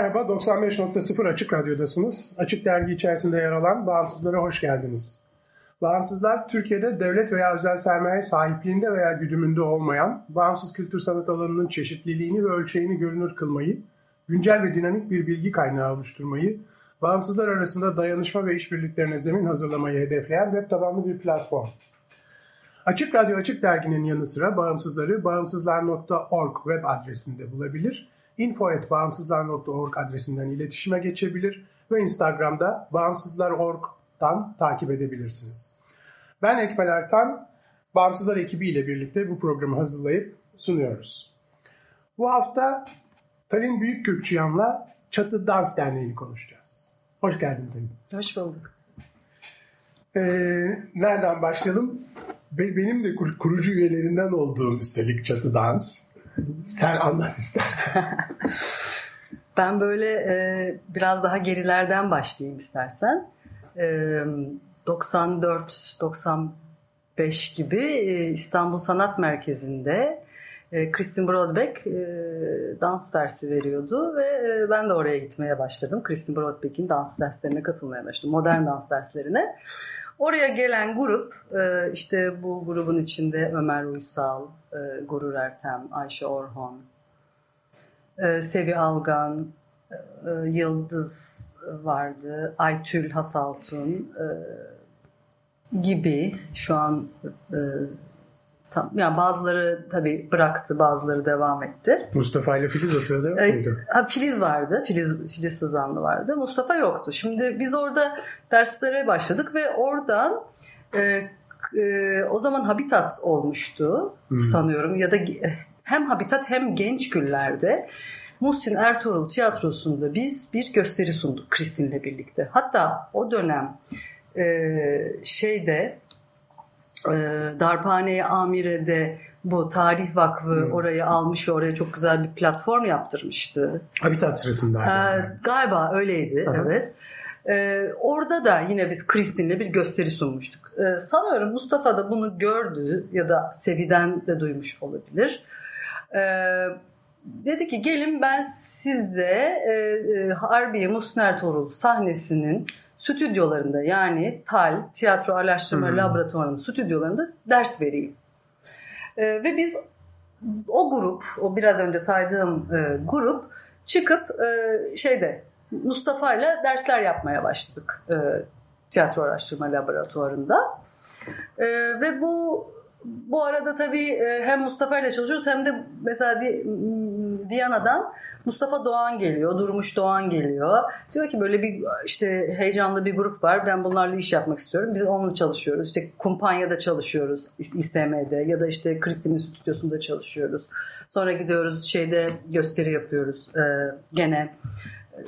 Merhaba, 95.0 Açık Radyo'dasınız. Açık Dergi içerisinde yer alan Bağımsızlara hoş geldiniz. Bağımsızlar, Türkiye'de devlet veya özel sermaye sahipliğinde veya güdümünde olmayan, bağımsız kültür sanat alanının çeşitliliğini ve ölçeğini görünür kılmayı, güncel ve dinamik bir bilgi kaynağı oluşturmayı, bağımsızlar arasında dayanışma ve işbirliklerine zemin hazırlamayı hedefleyen web tabanlı bir platform. Açık Radyo Açık Dergi'nin yanı sıra bağımsızları bağımsızlar.org web adresinde bulabilir info.bağımsızlar.org adresinden iletişime geçebilir ve Instagram'da bağımsızlar.org'dan takip edebilirsiniz. Ben Ekmel Ertan, Bağımsızlar ekibiyle birlikte bu programı hazırlayıp sunuyoruz. Bu hafta Talin Büyükkürkçüyan'la Çatı Dans Derneği'ni konuşacağız. Hoş geldin Talin. Hoş bulduk. Ee, nereden başlayalım? Benim de kurucu üyelerinden olduğum üstelik Çatı Dans. Sen anlat istersen. ben böyle e, biraz daha gerilerden başlayayım istersen. E, 94-95 gibi e, İstanbul Sanat Merkezi'nde e, Kristin Brodbeck e, dans dersi veriyordu ve e, ben de oraya gitmeye başladım. Kristin Brodbeck'in dans derslerine katılmaya başladım. Modern dans derslerine. Oraya gelen grup e, işte bu grubun içinde Ömer Uysal, e, Gurur Ertem, Ayşe Orhon, e, Sevi Algan, Yıldız vardı, Aytül Hasaltun gibi şu an Tam, yani bazıları tabii bıraktı, bazıları devam etti. Mustafa ile Filiz o sırada yok muydu? Filiz vardı, Filiz, Filiz Sızanlı vardı. Mustafa yoktu. Şimdi biz orada derslere başladık ve oradan e, e, o zaman Habitat olmuştu hmm. sanıyorum ya da hem Habitat hem Genç Güller'de Muhsin Ertuğrul tiyatrosunda biz bir gösteri sunduk Kristin'le birlikte. Hatta o dönem e, şeyde Darphane Amire'de bu Tarih Vakfı hmm. orayı almış ve oraya çok güzel bir platform yaptırmıştı. Habitat sırasında. Ee, galiba öyleydi Aha. evet. Ee, orada da yine biz Kristin'le bir gösteri sunmuştuk. Ee, sanıyorum Mustafa da bunu gördü ya da Sevi'den de duymuş olabilir. Ee, dedi ki gelin ben size e, e, Harbiye Musner Torul sahnesinin stüdyolarında yani TAL, Tiyatro Araştırma hmm. Laboratuvarı'nın stüdyolarında ders vereyim. E, ve biz o grup, o biraz önce saydığım e, grup çıkıp e, şeyde Mustafa ile dersler yapmaya başladık e, Tiyatro Araştırma Laboratuvarı'nda. E, ve bu bu arada tabii e, hem Mustafa ile çalışıyoruz hem de mesela Viyana'dan Mustafa Doğan geliyor, Durmuş Doğan geliyor. Diyor ki böyle bir işte heyecanlı bir grup var. Ben bunlarla iş yapmak istiyorum. Biz onunla çalışıyoruz. İşte kumpanyada çalışıyoruz İSM'de ya da işte Kristin'in stüdyosunda çalışıyoruz. Sonra gidiyoruz şeyde gösteri yapıyoruz. Ee, gene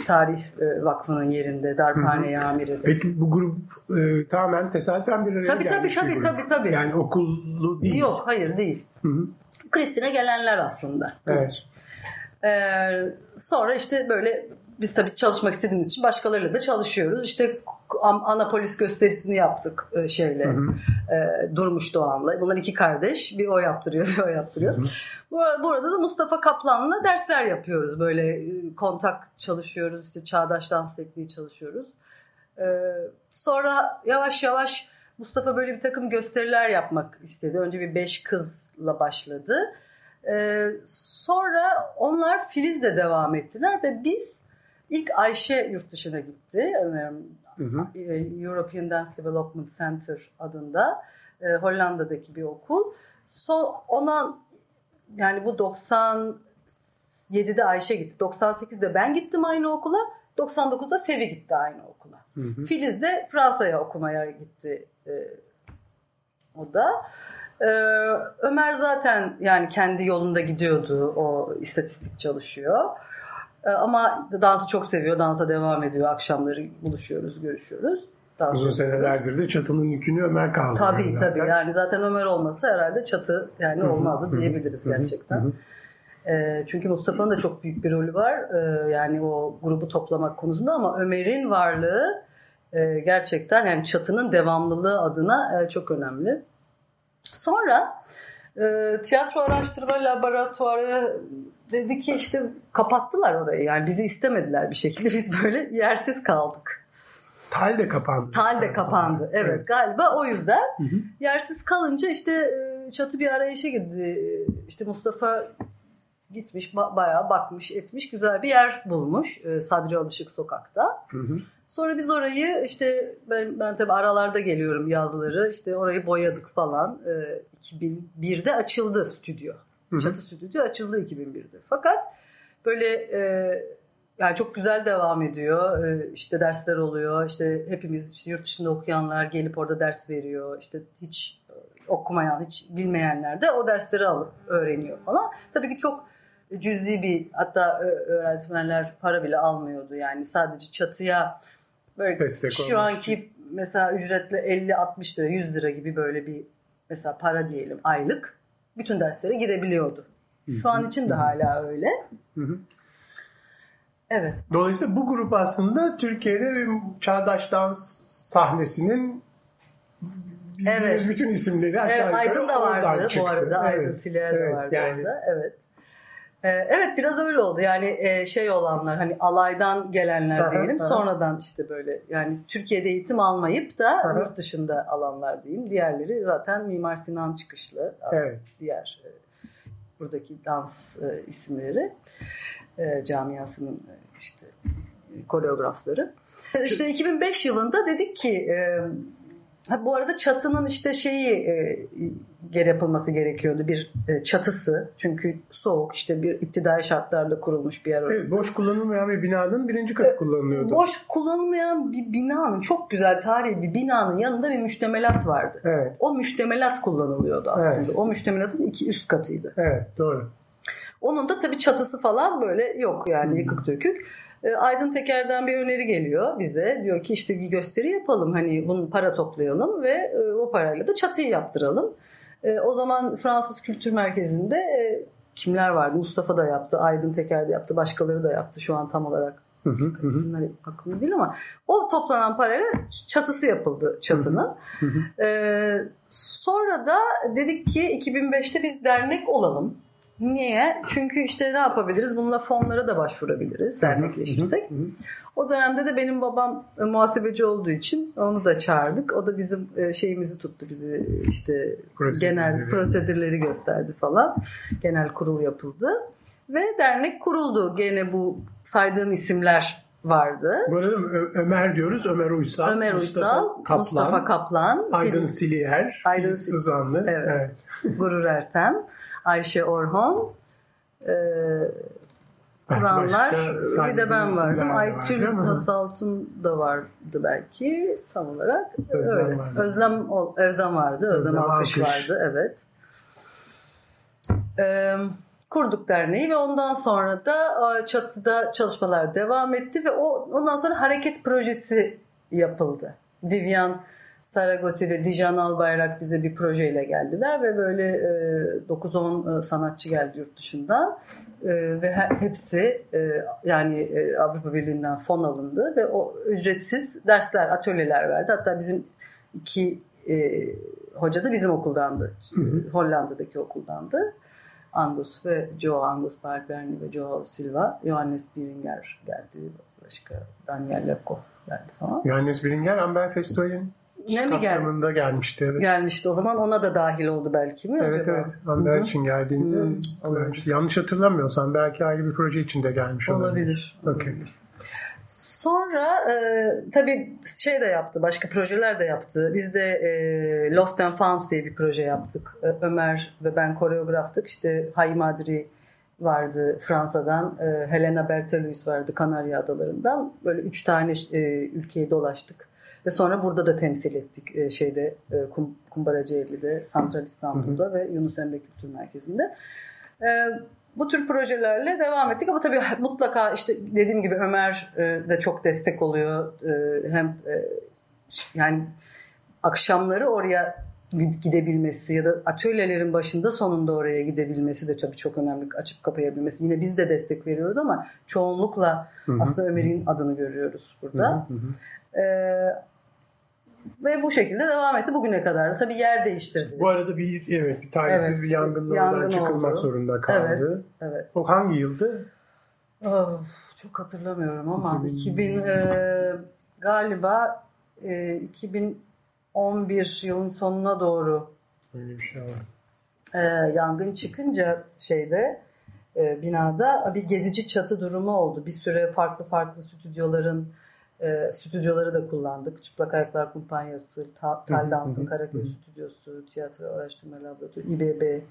Tarih e, Vakfı'nın yerinde, Darphane Amiri'de. Peki bu grup e, tamamen tesadüfen bir araya tabii, gelmiş tabii, tabii, bir grup. Tabii tabii Yani okullu değil. Yok hayır değil. Kristin'e gelenler aslında. Evet. Ee, sonra işte böyle biz tabii çalışmak istediğimiz için başkalarıyla da çalışıyoruz. İşte Anapolis gösterisini yaptık e, şeyle hı hı. E, Durmuş Doğan'la. Bunlar iki kardeş. Bir o yaptırıyor bir o yaptırıyor. Hı hı. Burada da Mustafa Kaplan'la dersler yapıyoruz. Böyle e, kontak çalışıyoruz. İşte çağdaş dans tekniği çalışıyoruz. E, sonra yavaş yavaş Mustafa böyle bir takım gösteriler yapmak istedi. Önce bir beş kızla başladı. E, sonra onlar Filiz'le devam ettiler ve biz ilk Ayşe yurt dışına gitti. Hı hı. European Dance Development Center adında Hollanda'daki bir okul. So, ona yani bu 97'de Ayşe gitti. 98'de ben gittim aynı okula. 99'da Sevi gitti aynı okula. Hı hı. Filiz de Fransa'ya okumaya gitti e, o da. Ee, Ömer zaten yani kendi yolunda gidiyordu. O istatistik çalışıyor. Ee, ama dansı çok seviyor. Dansa devam ediyor. Akşamları buluşuyoruz, görüşüyoruz. Dans Uzun senelerdir de çatının yükünü Ömer kaldı. Tabii yani tabii. Yani zaten Ömer olmasa herhalde çatı yani olmazdı diyebiliriz gerçekten. E, çünkü Mustafa'nın da çok büyük bir rolü var. E, yani o grubu toplamak konusunda ama Ömer'in varlığı e, gerçekten yani çatının devamlılığı adına e, çok önemli. Sonra e, tiyatro araştırma laboratuvarı dedi ki işte kapattılar orayı. Yani bizi istemediler bir şekilde. Biz böyle yersiz kaldık. Tal de kapandı. Tal de kapandı. Evet, evet galiba o yüzden. Hı hı. Yersiz kalınca işte e, çatı bir arayışa girdi. İşte Mustafa gitmiş bayağı bakmış etmiş güzel bir yer bulmuş e, Sadri Alışık sokakta. Hı hı. Sonra biz orayı işte ben, ben tabii aralarda geliyorum yazları işte orayı boyadık falan. E, 2001'de açıldı stüdyo. Hı hı. Çatı stüdyo açıldı 2001'de. Fakat böyle e, yani çok güzel devam ediyor. E, işte dersler oluyor. İşte hepimiz işte yurt dışında okuyanlar gelip orada ders veriyor. İşte hiç e, okumayan, hiç bilmeyenler de o dersleri alıp öğreniyor falan. Tabii ki çok cüzi bir hatta öğretmenler para bile almıyordu. Yani sadece çatıya böyle Destek şu olmak. anki mesela ücretle 50-60 lira 100 lira gibi böyle bir mesela para diyelim aylık bütün derslere girebiliyordu. Şu an için de hala öyle. Evet. Dolayısıyla bu grup aslında Türkiye'de çağdaş dans sahnesinin evet. bütün isimleri aşağı evet, Aydın da vardı bu arada. Aydın evet. Siler de evet, vardı yani, orada. Evet. Ee, evet biraz öyle oldu yani e, şey olanlar hani alaydan gelenler diyelim sonradan işte böyle yani Türkiye'de eğitim almayıp da yurt dışında alanlar diyeyim diğerleri zaten Mimar Sinan çıkışlı evet. diğer e, buradaki dans e, isimleri camiasının işte koreografları. İşte 2005 yılında dedik ki Ha, bu arada çatının işte şeyi e, geri yapılması gerekiyordu bir e, çatısı çünkü soğuk işte bir iptidai şartlarla kurulmuş bir yer orası. Evet, boş kullanılmayan bir binanın birinci katı e, kullanılıyordu. Boş kullanılmayan bir binanın çok güzel tarihi bir binanın yanında bir müştemelat vardı. Evet. O müştemelat kullanılıyordu aslında. Evet. O müştemelatın iki üst katıydı. Evet doğru. Onun da tabii çatısı falan böyle yok yani yıkık dökük. E, Aydın Teker'den bir öneri geliyor bize. Diyor ki işte bir gösteri yapalım hani bunu para toplayalım ve e, o parayla da çatıyı yaptıralım. E, o zaman Fransız Kültür Merkezi'nde kimler vardı? Mustafa da yaptı, Aydın Teker de yaptı, başkaları da yaptı şu an tam olarak. Hı hı, isimler aklımda değil ama o toplanan parayla çatısı yapıldı çatının. Hı hı. Ee, sonra da dedik ki 2005'te biz dernek olalım. Niye? Çünkü işte ne yapabiliriz? Bununla fonlara da başvurabiliriz dernekleşirsek. O dönemde de benim babam e, muhasebeci olduğu için onu da çağırdık. O da bizim e, şeyimizi tuttu bizi işte genel prosedürleri gösterdi falan. Genel kurul yapıldı. Ve dernek kuruldu. Gene bu saydığım isimler vardı. Arada Ömer diyoruz. Ömer Uysal. Ömer Uysal, Mustafa Kaplan, Mustafa Kaplan Aydın Siliyer, Aydın Sızanlı. Evet. evet. Gurur Ertem. Ayşe Orhon, e, Kur'anlar bir de ben vardım. Aytül Hasaltun da vardı belki tam olarak. Özlem Öyle. Vardı. Özlem, Özlem vardı. Özlem, Özlem Alkış, Alkış vardı. Evet. Ee, kurduk derneği ve ondan sonra da çatıda çalışmalar devam etti ve o ondan sonra hareket projesi yapıldı. Vivian Saragosi ve Dijan Albayrak bize bir projeyle geldiler ve böyle e, 9-10 e, sanatçı geldi yurt dışından e, ve her, hepsi e, yani e, Avrupa Birliği'nden fon alındı ve o ücretsiz dersler, atölyeler verdi. Hatta bizim iki e, hoca da bizim okuldandı. Hı hı. Hollanda'daki okuldandı. Angus ve Joe Angus Barberni ve Joe Silva, Johannes Biringer geldi. Başka Daniel Lekov geldi falan. Johannes Biringer Amber Festival'in ne mi kapsamında gel gelmişti. Evet. Gelmişti. O zaman ona da dahil oldu belki mi evet, acaba? Evet evet. Amber için geldiğinde hmm, yanlış hatırlamıyorsam belki ayrı bir proje içinde gelmiş olabilir. Olabilir. Okay. Sonra e, tabii şey de yaptı, başka projeler de yaptı. Biz de e, Lost and Found diye bir proje yaptık. E, Ömer ve ben koreograftık. İşte Hay Madri vardı Fransa'dan. E, Helena Berthelus vardı Kanarya Adaları'ndan. Böyle üç tane e, ülkeyi dolaştık. Ve sonra burada da temsil ettik e, şeyde e, Kum, Kumbaracıevli'de, Santral İstanbul'da hı hı. ve Yunus Emre Kültür Merkezi'nde. E, bu tür projelerle devam ettik ama tabii mutlaka işte dediğim gibi Ömer e, de çok destek oluyor. E, hem e, yani akşamları oraya gidebilmesi ya da atölyelerin başında sonunda oraya gidebilmesi de tabii çok önemli. Açıp kapayabilmesi. Yine biz de destek veriyoruz ama çoğunlukla hı hı. aslında Ömer'in adını görüyoruz burada. Ee, ve bu şekilde devam etti bugüne kadar. Tabii yer değiştirdi. Bu arada bir evet bir talihsiz evet, bir yangınla yangın çıkılmak oldu. zorunda kaldı. Evet, evet. O hangi yıldı? Of, çok hatırlamıyorum ama 2000, 2000 e, galiba e, 2011 yılın sonuna doğru Öyle bir şey var. E, yangın çıkınca şeyde e, binada bir gezici çatı durumu oldu. Bir süre farklı farklı stüdyoların e, stüdyoları da kullandık. Çıplak Ayaklar Kumpanyası, Ta, Tal Dans'ın Karaköy Stüdyosu, Tiyatro Araştırma Laboratuvarı, İBB,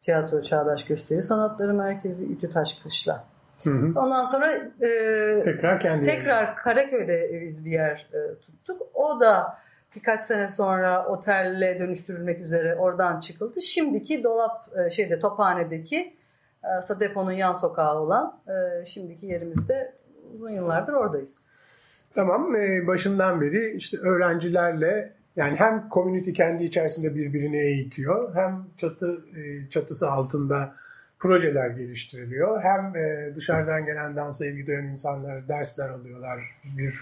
Tiyatro Çağdaş Gösteri Sanatları Merkezi, İTÜ Taşkışla. Ondan sonra e, tekrar kendi tekrar yerine. Karaköy'de biz bir yer e, tuttuk. O da birkaç sene sonra otelle dönüştürülmek üzere oradan çıkıldı. Şimdiki dolap e, şeyde Tophane'deki e, deponun yan sokağı olan e, şimdiki yerimizde uzun yıllardır oradayız. Tamam e, başından beri işte öğrencilerle yani hem community kendi içerisinde birbirini eğitiyor hem çatı e, çatısı altında projeler geliştiriliyor. Hem e, dışarıdan gelen dansa ilgi duyan insanlar dersler alıyorlar. Bir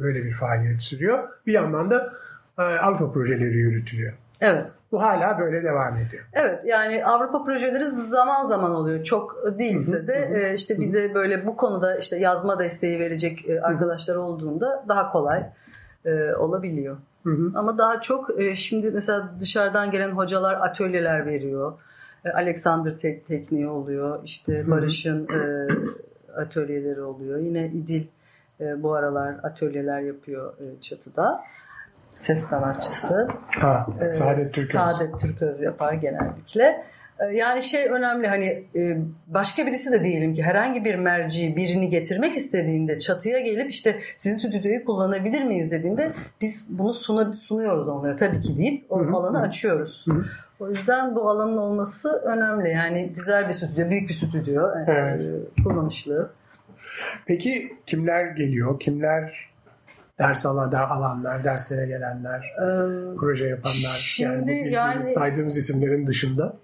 böyle bir faaliyet sürüyor. Bir yandan da Avrupa projeleri yürütülüyor. Evet. Bu hala böyle devam ediyor. Evet yani Avrupa projeleri zaman zaman oluyor. Çok değilse de hı hı. E, işte bize böyle bu konuda işte yazma desteği verecek e, arkadaşlar olduğunda daha kolay e, olabiliyor. Hı hı. Ama daha çok şimdi mesela dışarıdan gelen hocalar atölyeler veriyor. Alexander te- tekniği oluyor. İşte Barış'ın e, atölyeleri oluyor. Yine İdil bu aralar atölyeler yapıyor çatıda ses sanatçısı. Ha, ee, Saadet Türköz. Saadet Türköz yapar genellikle. Ee, yani şey önemli hani e, başka birisi de diyelim ki herhangi bir merci birini getirmek istediğinde çatıya gelip işte sizin stüdyoyu kullanabilir miyiz dediğinde biz bunu suna, sunuyoruz onlara tabii ki deyip o Hı-hı. alanı açıyoruz. Hı-hı. O yüzden bu alanın olması önemli. Yani güzel bir stüdyo, büyük bir stüdyo, e, evet. kullanışlı. Peki kimler geliyor? Kimler ders alan, alanlar, derslere gelenler, ee, proje yapanlar. Şimdi yani, yani saydığımız isimlerin dışında.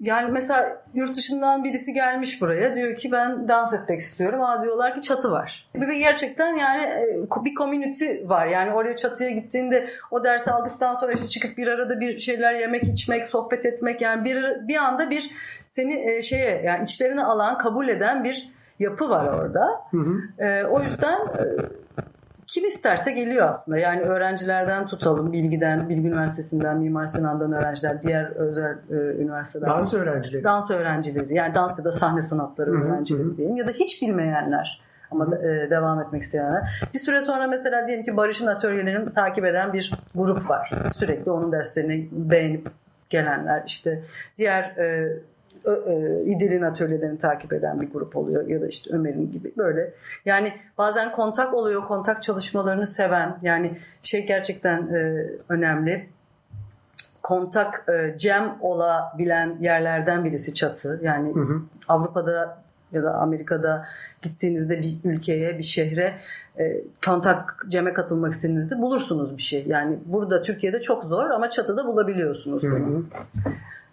Yani mesela yurt dışından birisi gelmiş buraya diyor ki ben dans etmek istiyorum. Aa diyorlar ki çatı var. Ve gerçekten yani e, bir community var. Yani oraya çatıya gittiğinde o dersi aldıktan sonra işte çıkıp bir arada bir şeyler yemek, içmek, sohbet etmek yani bir bir anda bir seni e, şeye yani içlerine alan, kabul eden bir yapı var orada. Hı hı. E, o yüzden kim isterse geliyor aslında. Yani öğrencilerden tutalım, Bilgi'den, Bilgi Üniversitesi'nden, Mimar Sinan'dan öğrenciler, diğer özel e, üniversiteler. Dans öğrencileri. Dans öğrencileri. Yani dans ya da sahne sanatları Hı-hı. öğrencileri diyelim. Ya da hiç bilmeyenler ama da, e, devam etmek isteyenler. Bir süre sonra mesela diyelim ki Barış'ın atölyelerini takip eden bir grup var. Sürekli onun derslerini beğenip gelenler. İşte diğer e, İdil'in atölyelerini takip eden bir grup oluyor ya da işte Ömer'in gibi böyle. Yani bazen kontak oluyor, kontak çalışmalarını seven yani şey gerçekten e, önemli. Kontak e, cem olabilen yerlerden birisi çatı. Yani hı hı. Avrupa'da ya da Amerika'da gittiğinizde bir ülkeye, bir şehre e, kontak ceme katılmak istediğinizde bulursunuz bir şey. Yani burada Türkiye'de çok zor ama çatıda bulabiliyorsunuz bunu. Hı hı.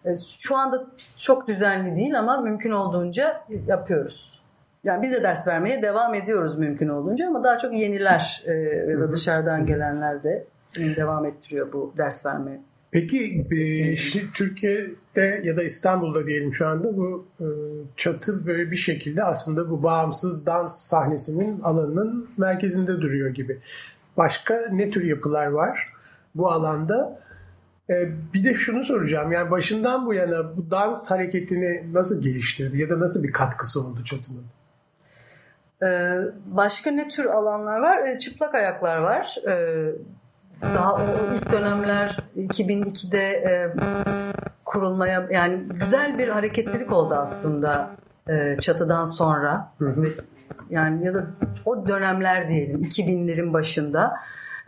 E, şu anda çok düzenli değil ama mümkün olduğunca yapıyoruz. Yani biz de ders vermeye devam ediyoruz mümkün olduğunca ama daha çok yeniler e, ya da dışarıdan gelenler de devam ettiriyor bu ders vermeye. Peki e, Türkiye'de ya da İstanbul'da diyelim şu anda bu çatı böyle bir şekilde aslında bu bağımsız dans sahnesinin alanının merkezinde duruyor gibi. Başka ne tür yapılar var bu alanda? Ee, bir de şunu soracağım. Yani başından bu yana bu dans hareketini nasıl geliştirdi ya da nasıl bir katkısı oldu Çatı'nın? Ee, başka ne tür alanlar var? Ee, çıplak ayaklar var. Daha o ilk dönemler 2002'de e, kurulmaya yani güzel bir hareketlilik oldu aslında e, çatıdan sonra Hı hı. yani ya da o dönemler diyelim 2000'lerin başında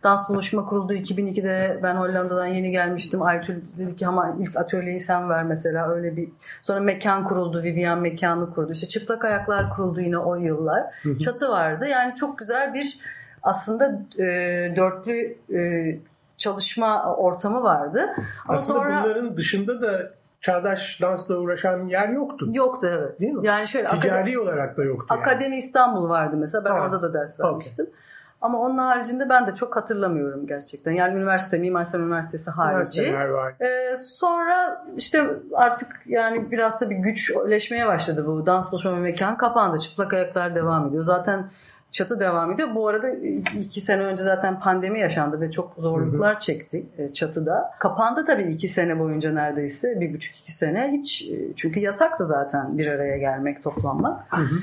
dans buluşma kuruldu 2002'de ben Hollanda'dan yeni gelmiştim Aytül dedi ki ama ilk atölyeyi sen ver mesela öyle bir sonra mekan kuruldu Vivian mekanı kurdu işte çıplak ayaklar kuruldu yine o yıllar Hı hı. çatı vardı yani çok güzel bir aslında e, dörtlü e, çalışma ortamı vardı ama Aslında sonra bunların dışında da çağdaş dansla uğraşan yer yoktu. yoktu evet Değil mi? yani şöyle Ticari olarak da yoktu. yani. Akademi İstanbul vardı mesela. Ben Ha, orada da ders vermiştim. Ama onun haricinde ben de çok hatırlamıyorum gerçekten. Yani üniversite, Mimar Sinan Üniversitesi harici. Ee, sonra işte artık yani biraz da bir güçleşmeye başladı bu. Dans buluşma mekan kapandı. Çıplak ayaklar devam ediyor. Zaten çatı devam ediyor. Bu arada iki sene önce zaten pandemi yaşandı ve çok zorluklar çekti e, çatıda. Kapandı tabii iki sene boyunca neredeyse. Bir buçuk iki sene. Hiç e, çünkü yasaktı zaten bir araya gelmek, toplanmak. Hı hı.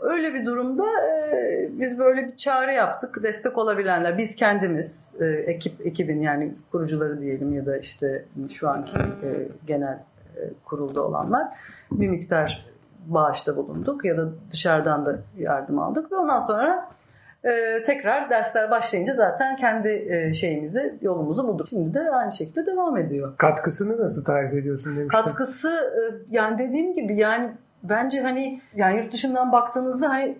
Öyle bir durumda e, biz böyle bir çağrı yaptık. Destek olabilenler, biz kendimiz, e, ekip ekibin yani kurucuları diyelim ya da işte şu anki e, genel e, kurulda olanlar bir miktar bağışta bulunduk ya da dışarıdan da yardım aldık ve ondan sonra e, tekrar dersler başlayınca zaten kendi e, şeyimizi, yolumuzu bulduk. Şimdi de aynı şekilde devam ediyor. Katkısını nasıl tarif ediyorsun demiştim. Katkısı e, yani dediğim gibi yani bence hani yani yurt dışından baktığınızda hani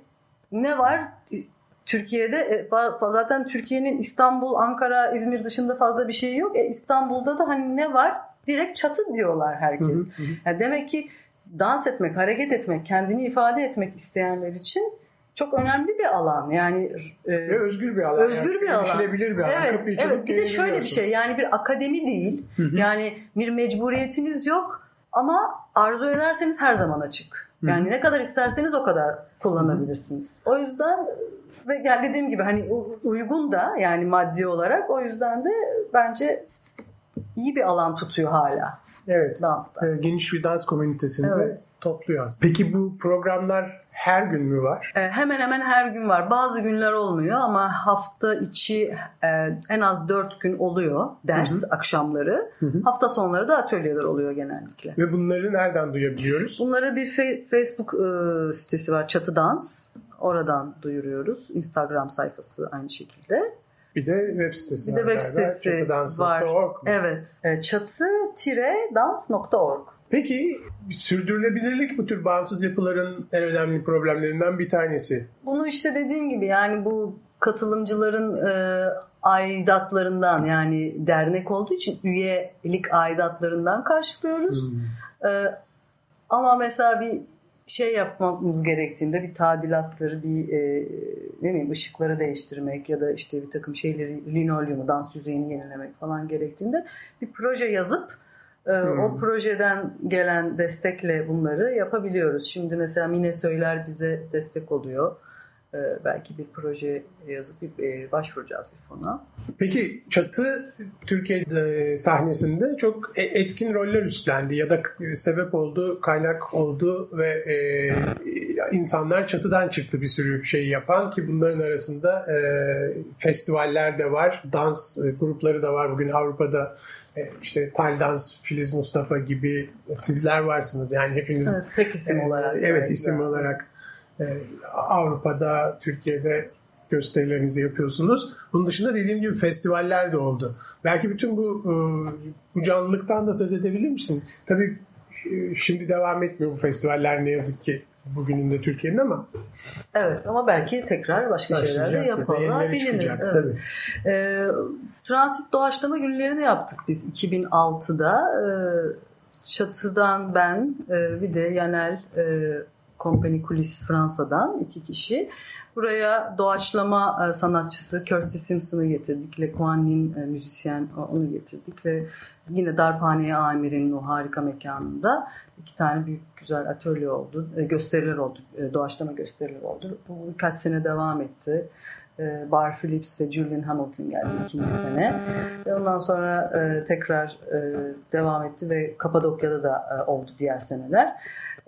ne var Türkiye'de e, zaten Türkiye'nin İstanbul, Ankara, İzmir dışında fazla bir şey yok. E, İstanbul'da da hani ne var? Direkt çatı diyorlar Hı herkes. hı, hı. Yani demek ki dans etmek, hareket etmek, kendini ifade etmek isteyenler için çok önemli bir alan. Yani e, Ve özgür bir alan. Özgür yani. bir alan. Erişilebilir bir alan. Evet, Kapıyı evet. Bir de şöyle bir şey yani bir akademi değil. Hı hı. Yani bir mecburiyetiniz yok ama arzu ederseniz her zaman açık. Hı hı. Yani ne kadar isterseniz o kadar kullanabilirsiniz. O yüzden ve yani dediğim gibi hani uygun da yani maddi olarak o yüzden de bence iyi bir alan tutuyor hala Evet. dansta. Ee, Geniş bir dans komünitesinde Evet. topluyor. Peki bu programlar her gün mü var? Ee, Hemen hemen her gün var. Bazı günler olmuyor ama hafta içi e, en az dört gün oluyor ders akşamları. Hı hı. Hafta sonları da atölyeler oluyor genellikle. Ve bunları nereden duyabiliyoruz? Bunlara bir fe- Facebook e, sitesi var Çatı Dans. Oradan duyuruyoruz. Instagram sayfası aynı şekilde. Bir de web sitesi Bir var de web sitesi mu? Evet. E, Çatı-dans.org. Peki sürdürülebilirlik bu tür bağımsız yapıların en önemli problemlerinden bir tanesi. Bunu işte dediğim gibi yani bu katılımcıların e, aidatlarından yani dernek olduğu için üyelik aidatlarından karşılıyoruz. Hmm. E, ama mesela bir şey yapmamız gerektiğinde bir tadilattır, bir e, ne bileyim ışıkları değiştirmek ya da işte bir takım şeyleri linolyumu, dans yüzeyini yenilemek falan gerektiğinde bir proje yazıp e, Hmm. o projeden gelen destekle bunları yapabiliyoruz. Şimdi mesela Mine Söyler bize destek oluyor. E, belki bir proje yazıp bir, e, başvuracağız bir fona. Peki Çatı Türkiye sahnesinde çok e- etkin roller üstlendi ya da sebep oldu, kaynak oldu ve e, insanlar çatıdan çıktı bir sürü şey yapan ki bunların arasında e, festivaller de var, dans e, grupları da var. Bugün Avrupa'da e, işte Tal Dans, Filiz Mustafa gibi sizler varsınız. Yani hepiniz Evet, tek isim e, olarak. evet isim olarak e, Avrupa'da, Türkiye'de gösterilerinizi yapıyorsunuz. Bunun dışında dediğim gibi festivaller de oldu. Belki bütün bu e, bu canlılıktan da söz edebilir misin? Tabii e, şimdi devam etmiyor bu festivaller ne yazık ki bugünün de Türkiye'nin ama Evet ama belki tekrar başka şeyler de başlayacak ya da yapılır. yenileri Bilinir. Evet. Tabii. Ee, transit doğaçlama günlerini yaptık biz 2006'da. Ee, Çatı'dan ben e, bir de Yanel e, Company Kulis Fransa'dan iki kişi. Buraya doğaçlama e, sanatçısı Kirsty Simpson'ı getirdik. Le Kuan e, müzisyen o- onu getirdik ve yine Darphane Amir'in o harika mekanında iki tane büyük güzel atölye oldu. E, gösteriler oldu. E, doğaçlama gösteriler oldu. Bu birkaç sene devam etti. E, Bar Phillips ve Julian Hamilton geldi ikinci sene. Ve ondan sonra e, tekrar e, devam etti ve Kapadokya'da da e, oldu diğer seneler.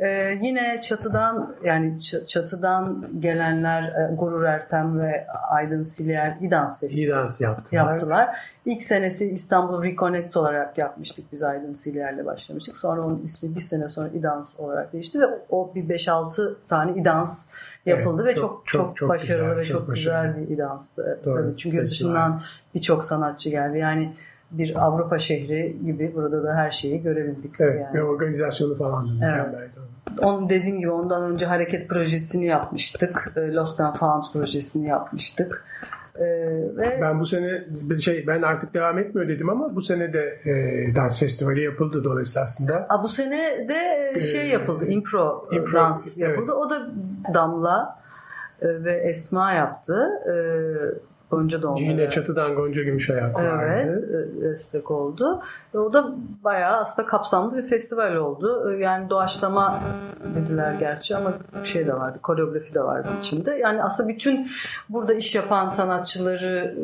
Ee, yine çatıdan yani çatıdan gelenler e, Gurur Ertem ve Aydın Siliyer İdans Festivali İdans yaptılar. yaptılar. İlk senesi İstanbul Reconnect olarak yapmıştık biz Aydın Siliyer'le başlamıştık. Sonra onun ismi bir sene sonra İdans olarak değişti ve o bir 5-6 tane İdans yapıldı Evet, ve çok- çok çok, başarılı güzel, ve çok çok, başarılı. güzel bir İdans'tı. Doğru, Tabii çünkü yurt dışından birçok sanatçı geldi. Yani bir Avrupa şehri gibi burada da her şeyi görebildik. Evet yani. ve organizasyonu falan da mükemmeldi. On dediğim gibi ondan önce hareket projesini yapmıştık. E, Lost and Found projesini yapmıştık. E, ve Ben bu sene şey ben artık devam etmiyor dedim ama bu sene de e, dans festivali yapıldı dolayısıyla aslında. Aa, bu sene de Ee, şey yapıldı, impro, e, impro, dans evet. yapıldı. O da Damla e, ve Esma yaptı. E, Gonca onlara. Yine çatıdan Gonca Gümüşayak Evet, vardı. e, destek oldu. Ve o da bayağı aslında kapsamlı bir festival oldu. E, Yani doğaçlama dediler gerçi ama şey de vardı, koreografi de vardı içinde. Yani aslında bütün burada iş yapan sanatçıları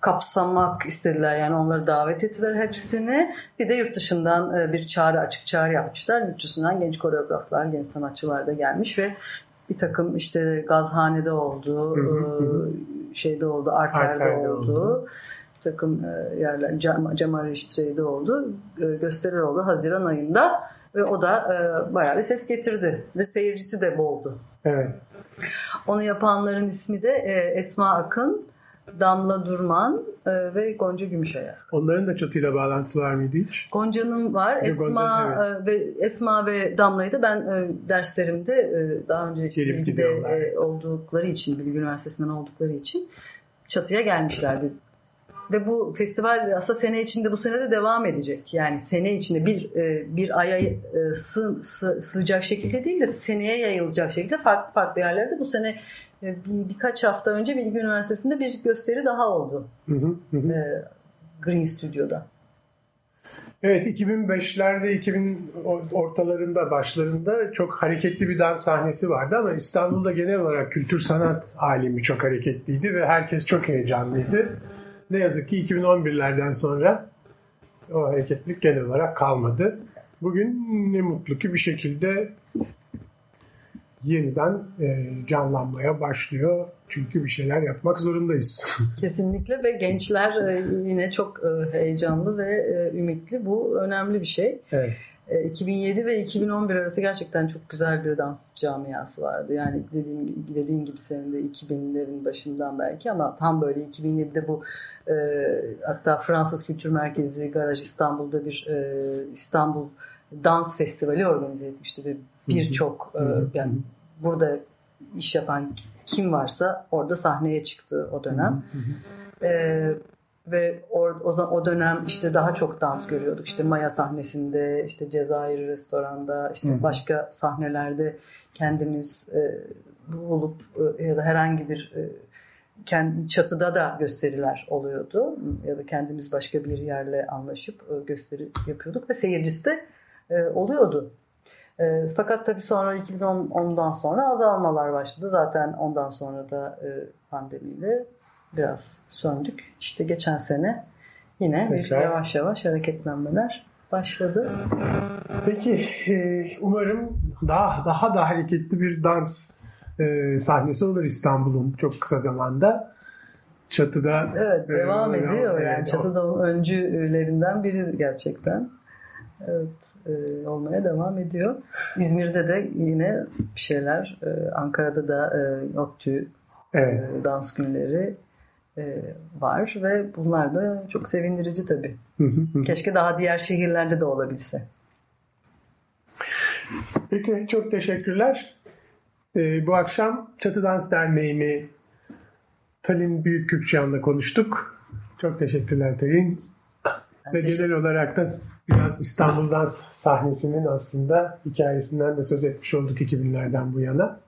kapsamak istediler. Yani onları davet ettiler hepsini. Bir de yurt dışından e, bir çağrı, açık çağrı yapmışlar. Yurt dışından genç koreograflar, genç sanatçılar da gelmiş ve bir takım işte Gazhane'de oldu, Hı hı, hı. e, şeyde oldu, Arter'de, Arter'de oldu. oldu. Bir takım yerler, Cam, Cemal Reşitre'de oldu. Gösteriler oldu Haziran ayında ve o da e, bayağı bir ses getirdi ve seyircisi de boldu. Evet. Onu yapanların ismi de e, Esma Akın, Damla Durman e, ve Gonca Gümüşayak. Onların da çatıyla bağlantısı var mıydı hiç? Gonca'nın var. Gonca, Esma e, ve Esma ve Damla'yı da ben e, derslerimde e, daha önce Gelip bilgide e, oldukları için, Bilgi Üniversitesi'nden oldukları için çatıya gelmişlerdi. Ve bu festival aslında sene içinde bu sene de devam edecek. Yani sene içinde bir e, bir aya e, sığ, sığ- sığacak şekilde değil de seneye yayılacak şekilde farklı farklı yerlerde bu sene e, bir, birkaç hafta önce Bilgi Üniversitesi'nde bir gösteri daha oldu. Hı hı, hı Green Studio'da. Evet 2005'lerde 2000 ortalarında başlarında çok hareketli bir dans sahnesi vardı ama İstanbul'da genel olarak kültür sanat alemi çok hareketliydi ve herkes çok heyecanlıydı. Ne yazık ki 2011'lerden sonra o hareketlilik genel olarak kalmadı. Bugün ne mutlu ki bir şekilde yeniden e, canlanmaya başlıyor. Çünkü bir şeyler yapmak zorundayız. Kesinlikle ve gençler e, yine çok e, heyecanlı ve e, ümitli. Bu önemli bir şey. evet. E, 2007 ve 2011 arası gerçekten çok güzel bir dans camiası vardı. Yani dediğim, dediğin gibi senin de 2000'lerin başından belki ama tam böyle 2007'de bu e, hatta Fransız Kültür Merkezi Garaj İstanbul'da bir e, İstanbul Dans Festivali organize etmişti ve birçok e, Hı hı. yani burada iş yapan kim varsa orada sahneye çıktı o dönem. Ee, ve or, o, o dönem işte daha çok dans görüyorduk. İşte Maya sahnesinde, işte Cezayir restoranda, işte hı. başka sahnelerde kendimiz e, bulup e, ya da herhangi bir e, kendi çatıda da gösteriler oluyordu ya da kendimiz başka bir yerle anlaşıp e, gösteri yapıyorduk ve seyircisi de e, oluyordu. E, fakat tabii sonra 2010'dan sonra azalmalar başladı. Zaten ondan sonra da e, pandemiyle biraz söndük. İşte geçen sene yine bir Tekrar. yavaş yavaş hareketlenmeler başladı. Peki e, umarım daha daha da hareketli bir dans e, sahnesi olur İstanbul'un çok kısa zamanda. Çatıda Evet devam e, ediyor evet, yani. o- Çatıda onun öncülerinden biri gerçekten. Evet e, olmaya devam ediyor. İzmir'de de yine bir şeyler. e, Ankara'da da e, ODTÜ Evet. e, dans günleri e, var ve bunlar da çok sevindirici tabii. Keşke daha diğer şehirlerde de olabilse. Peki çok teşekkürler. E, bu akşam Çatı Dans Derneği'ni Talin Büyük Kürkçan'la konuştuk. Çok teşekkürler Talin. Ben Ve teşekkür- genel olarak da biraz İstanbul dans sahnesinin aslında hikayesinden de söz etmiş olduk 2000'lerden bu yana.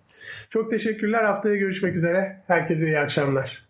Çok teşekkürler. Haftaya görüşmek üzere. Herkese iyi akşamlar.